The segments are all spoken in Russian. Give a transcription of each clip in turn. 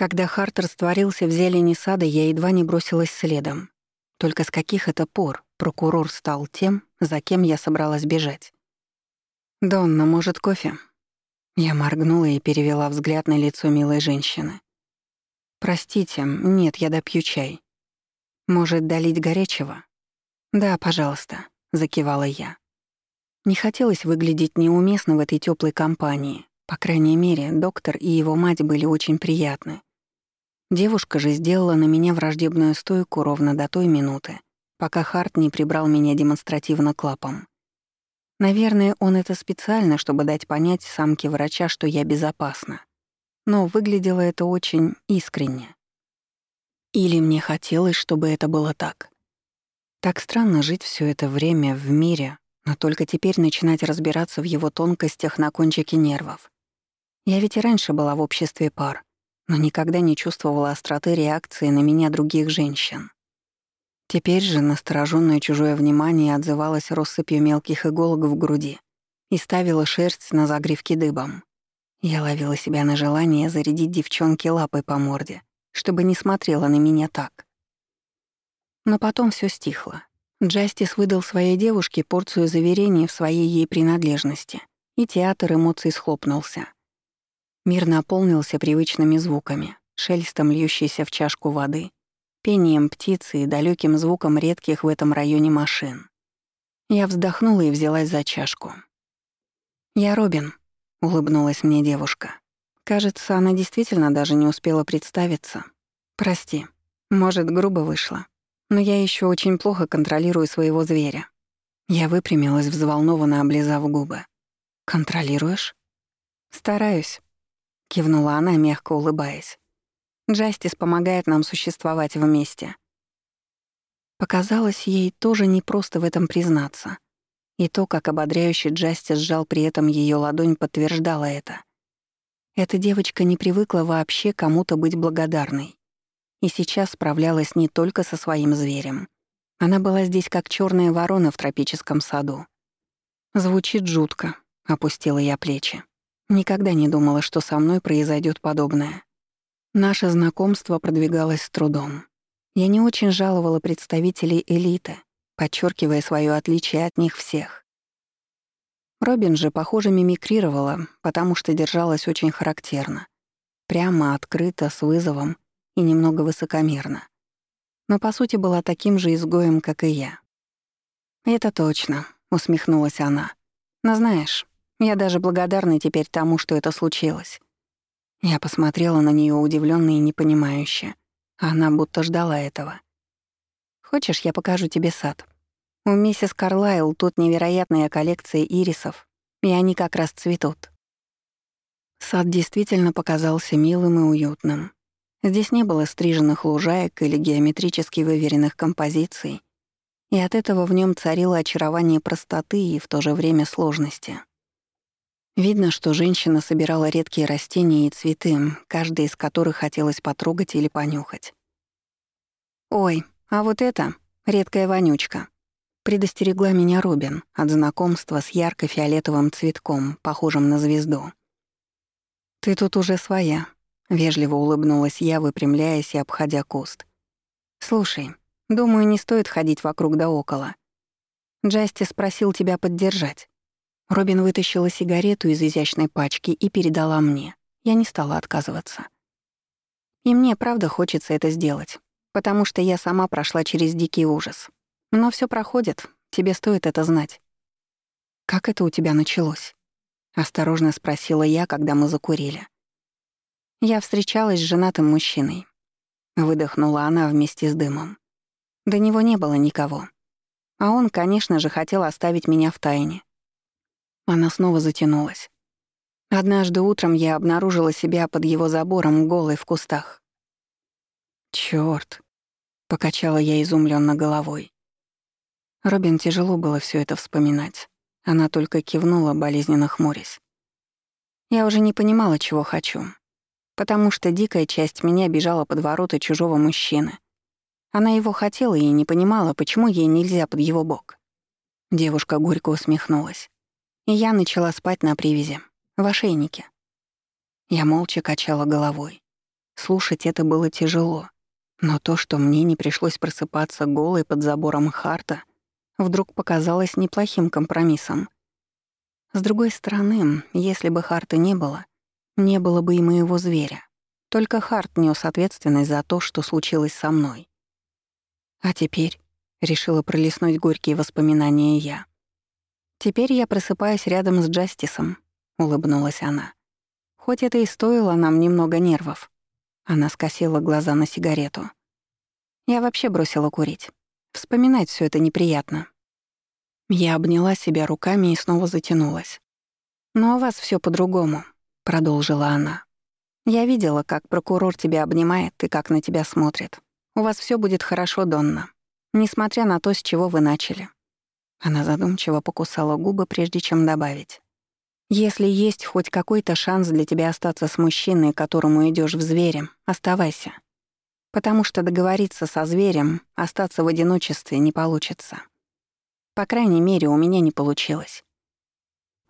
Когда Харт растворился в зелени сада, я едва не бросилась следом. Только с каких это пор прокурор стал тем, за кем я собралась бежать? «Донна, может, кофе?» Я моргнула и перевела взгляд на лицо милой женщины. «Простите, нет, я допью чай. Может, долить горячего?» «Да, пожалуйста», — закивала я. Не хотелось выглядеть неуместно в этой теплой компании. По крайней мере, доктор и его мать были очень приятны. Девушка же сделала на меня враждебную стойку ровно до той минуты, пока Харт не прибрал меня демонстративно клапом. Наверное, он это специально, чтобы дать понять самке врача, что я безопасна. Но выглядело это очень искренне. Или мне хотелось, чтобы это было так. Так странно жить все это время в мире, но только теперь начинать разбираться в его тонкостях на кончике нервов. Я ведь и раньше была в обществе пар, но никогда не чувствовала остроты реакции на меня других женщин. Теперь же настороженное чужое внимание отзывалось россыпью мелких иголок в груди и ставила шерсть на загривке дыбом. Я ловила себя на желание зарядить девчонке лапой по морде, чтобы не смотрела на меня так. Но потом все стихло. Джастис выдал своей девушке порцию заверений в своей ей принадлежности, и театр эмоций схлопнулся. Мир наполнился привычными звуками, шелестом льющейся в чашку воды, пением птицы и далеким звуком редких в этом районе машин. Я вздохнула и взялась за чашку. «Я Робин», — улыбнулась мне девушка. Кажется, она действительно даже не успела представиться. «Прости, может, грубо вышло, но я еще очень плохо контролирую своего зверя». Я выпрямилась, взволнованно облизав губы. «Контролируешь?» «Стараюсь», — кивнула она, мягко улыбаясь. Джастис помогает нам существовать вместе. Показалось ей тоже непросто в этом признаться. И то, как ободряюще Джастис сжал при этом ее ладонь, подтверждало это. Эта девочка не привыкла вообще кому-то быть благодарной. И сейчас справлялась не только со своим зверем. Она была здесь как черная ворона в тропическом саду. Звучит жутко, опустила я плечи. Никогда не думала, что со мной произойдет подобное. Наше знакомство продвигалось с трудом. Я не очень жаловала представителей элиты, подчеркивая свое отличие от них всех. Робин же, похоже, мимикрировала, потому что держалась очень характерно. Прямо, открыто, с вызовом и немного высокомерно. Но по сути была таким же изгоем, как и я. «Это точно», — усмехнулась она. «Но знаешь, я даже благодарна теперь тому, что это случилось. Я посмотрела на нее удивленно и непонимающе. Она будто ждала этого. «Хочешь, я покажу тебе сад? У миссис Карлайл тут невероятная коллекция ирисов, и они как раз цветут». Сад действительно показался милым и уютным. Здесь не было стриженных лужаек или геометрически выверенных композиций, и от этого в нем царило очарование простоты и в то же время сложности. Видно, что женщина собирала редкие растения и цветы, каждый из которых хотелось потрогать или понюхать. «Ой, а вот это — редкая вонючка», — предостерегла меня Робин от знакомства с ярко-фиолетовым цветком, похожим на звезду. «Ты тут уже своя», — вежливо улыбнулась я, выпрямляясь и обходя куст. «Слушай, думаю, не стоит ходить вокруг да около. Джасти спросил тебя поддержать. Робин вытащила сигарету из изящной пачки и передала мне. Я не стала отказываться. И мне правда хочется это сделать, потому что я сама прошла через дикий ужас. Но все проходит, тебе стоит это знать. «Как это у тебя началось?» — осторожно спросила я, когда мы закурили. Я встречалась с женатым мужчиной. Выдохнула она вместе с дымом. До него не было никого. А он, конечно же, хотел оставить меня в тайне. Она снова затянулась. Однажды утром я обнаружила себя под его забором голой в кустах. Чёрт! покачала я изумленно головой. Робин тяжело было все это вспоминать. Она только кивнула, болезненно хмурясь. Я уже не понимала, чего хочу, потому что дикая часть меня бежала под ворота чужого мужчины. Она его хотела и не понимала, почему ей нельзя под его бок. Девушка горько усмехнулась и я начала спать на привязи, в ошейнике. Я молча качала головой. Слушать это было тяжело. Но то, что мне не пришлось просыпаться голой под забором Харта, вдруг показалось неплохим компромиссом. С другой стороны, если бы Харта не было, не было бы и моего зверя. Только Харт нес ответственность за то, что случилось со мной. А теперь решила пролистнуть горькие воспоминания я. Теперь я просыпаюсь рядом с Джастисом, улыбнулась она. Хоть это и стоило нам немного нервов. Она скосила глаза на сигарету. Я вообще бросила курить. Вспоминать все это неприятно. Я обняла себя руками и снова затянулась. «Но у вас все по-другому», — продолжила она. «Я видела, как прокурор тебя обнимает и как на тебя смотрит. У вас все будет хорошо, Донна, несмотря на то, с чего вы начали». Она задумчиво покусала губы, прежде чем добавить. «Если есть хоть какой-то шанс для тебя остаться с мужчиной, которому идешь в звере, оставайся. Потому что договориться со зверем, остаться в одиночестве не получится». По крайней мере, у меня не получилось.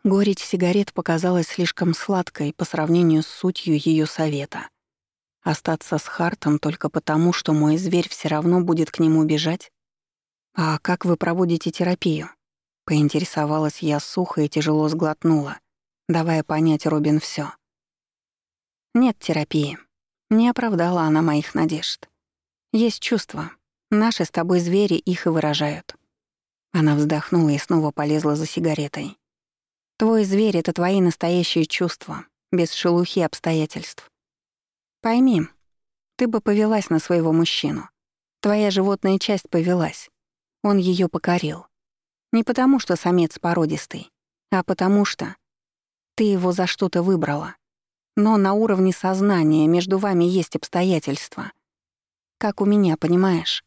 Горечь сигарет показалась слишком сладкой по сравнению с сутью ее совета. Остаться с Хартом только потому, что мой зверь все равно будет к нему бежать? «А как вы проводите терапию?» Поинтересовалась я сухо и тяжело сглотнула, давая понять Робин все. «Нет терапии. Не оправдала она моих надежд. Есть чувства. Наши с тобой звери их и выражают. Она вздохнула и снова полезла за сигаретой. «Твой зверь — это твои настоящие чувства, без шелухи обстоятельств. Пойми, ты бы повелась на своего мужчину. Твоя животная часть повелась. Он ее покорил. Не потому, что самец породистый, а потому что ты его за что-то выбрала. Но на уровне сознания между вами есть обстоятельства. Как у меня, понимаешь?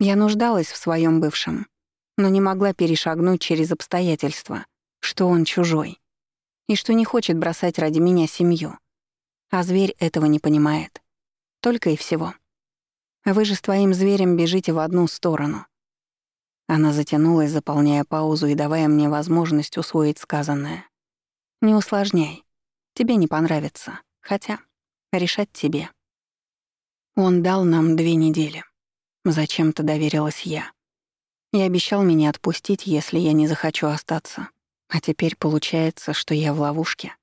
Я нуждалась в своем бывшем, но не могла перешагнуть через обстоятельства, что он чужой, и что не хочет бросать ради меня семью. А зверь этого не понимает. Только и всего. Вы же с твоим зверем бежите в одну сторону. Она затянулась, заполняя паузу и давая мне возможность усвоить сказанное. Не усложняй. Тебе не понравится. Хотя, решать тебе. Он дал нам две недели. Зачем-то доверилась я и обещал меня отпустить, если я не захочу остаться. А теперь получается, что я в ловушке.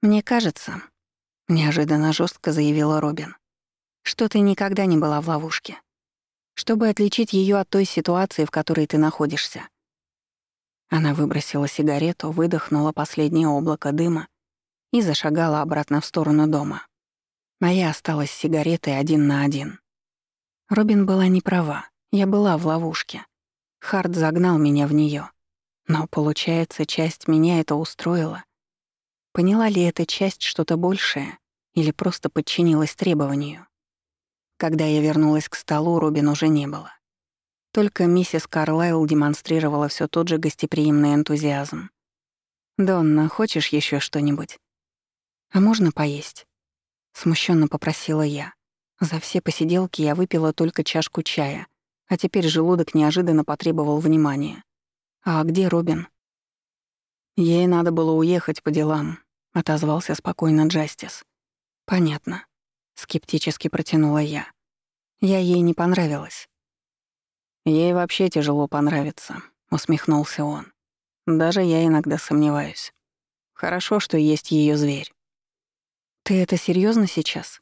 «Мне кажется», — неожиданно жестко заявила Робин, «что ты никогда не была в ловушке. Чтобы отличить ее от той ситуации, в которой ты находишься». Она выбросила сигарету, выдохнула последнее облако дыма и зашагала обратно в сторону дома. А я осталась с сигаретой один на один. Робин была не права. Я была в ловушке. Харт загнал меня в нее. Но, получается, часть меня это устроила. Поняла ли эта часть что-то большее или просто подчинилась требованию? Когда я вернулась к столу, Робин уже не было. Только миссис Карлайл демонстрировала все тот же гостеприимный энтузиазм. «Донна, хочешь еще что-нибудь?» «А можно поесть?» Смущенно попросила я. За все посиделки я выпила только чашку чая, а теперь желудок неожиданно потребовал внимания. «А где Робин?» «Ей надо было уехать по делам», — отозвался спокойно Джастис. «Понятно», — скептически протянула я. «Я ей не понравилась». «Ей вообще тяжело понравиться», — усмехнулся он. «Даже я иногда сомневаюсь. Хорошо, что есть ее зверь». «Ты это серьезно сейчас?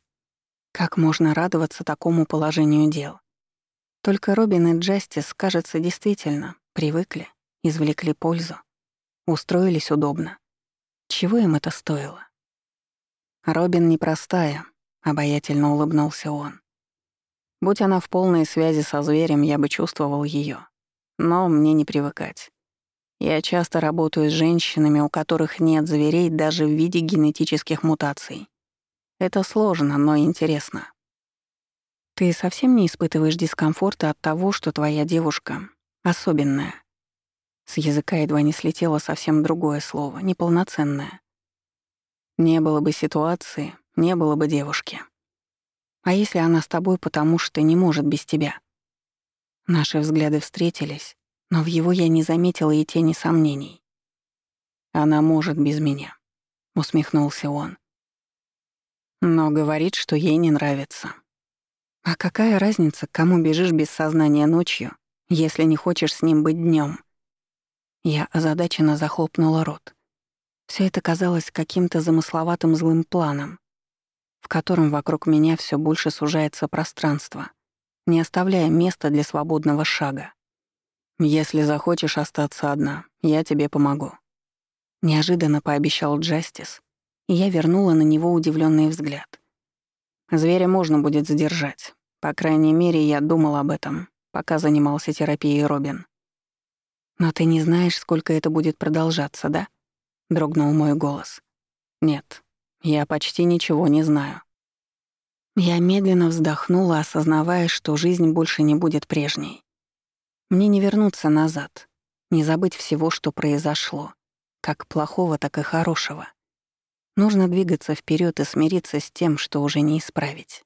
Как можно радоваться такому положению дел?» Только Робин и Джастис, кажется, действительно привыкли, извлекли пользу, устроились удобно. Чего им это стоило? Робин непростая, обаятельно улыбнулся он. Будь она в полной связи со зверем, я бы чувствовал ее. Но мне не привыкать. Я часто работаю с женщинами, у которых нет зверей даже в виде генетических мутаций. Это сложно, но интересно. Ты совсем не испытываешь дискомфорта от того, что твоя девушка особенная. С языка едва не слетело совсем другое слово, неполноценное. Не было бы ситуации, не было бы девушки. А если она с тобой, потому что не может без тебя? Наши взгляды встретились, но в его я не заметила и тени сомнений. «Она может без меня», — усмехнулся он. Но говорит, что ей не нравится. А какая разница, к кому бежишь без сознания ночью, если не хочешь с ним быть днем? Я озадаченно захлопнула рот. Все это казалось каким-то замысловатым злым планом, в котором вокруг меня все больше сужается пространство, не оставляя места для свободного шага. «Если захочешь остаться одна, я тебе помогу», — неожиданно пообещал Джастис, и я вернула на него удивленный взгляд. «Зверя можно будет задержать. По крайней мере, я думал об этом, пока занимался терапией Робин. Но ты не знаешь, сколько это будет продолжаться, да?» — дрогнул мой голос. «Нет, я почти ничего не знаю». Я медленно вздохнула, осознавая, что жизнь больше не будет прежней. Мне не вернуться назад, не забыть всего, что произошло, как плохого, так и хорошего. Нужно двигаться вперед и смириться с тем, что уже не исправить.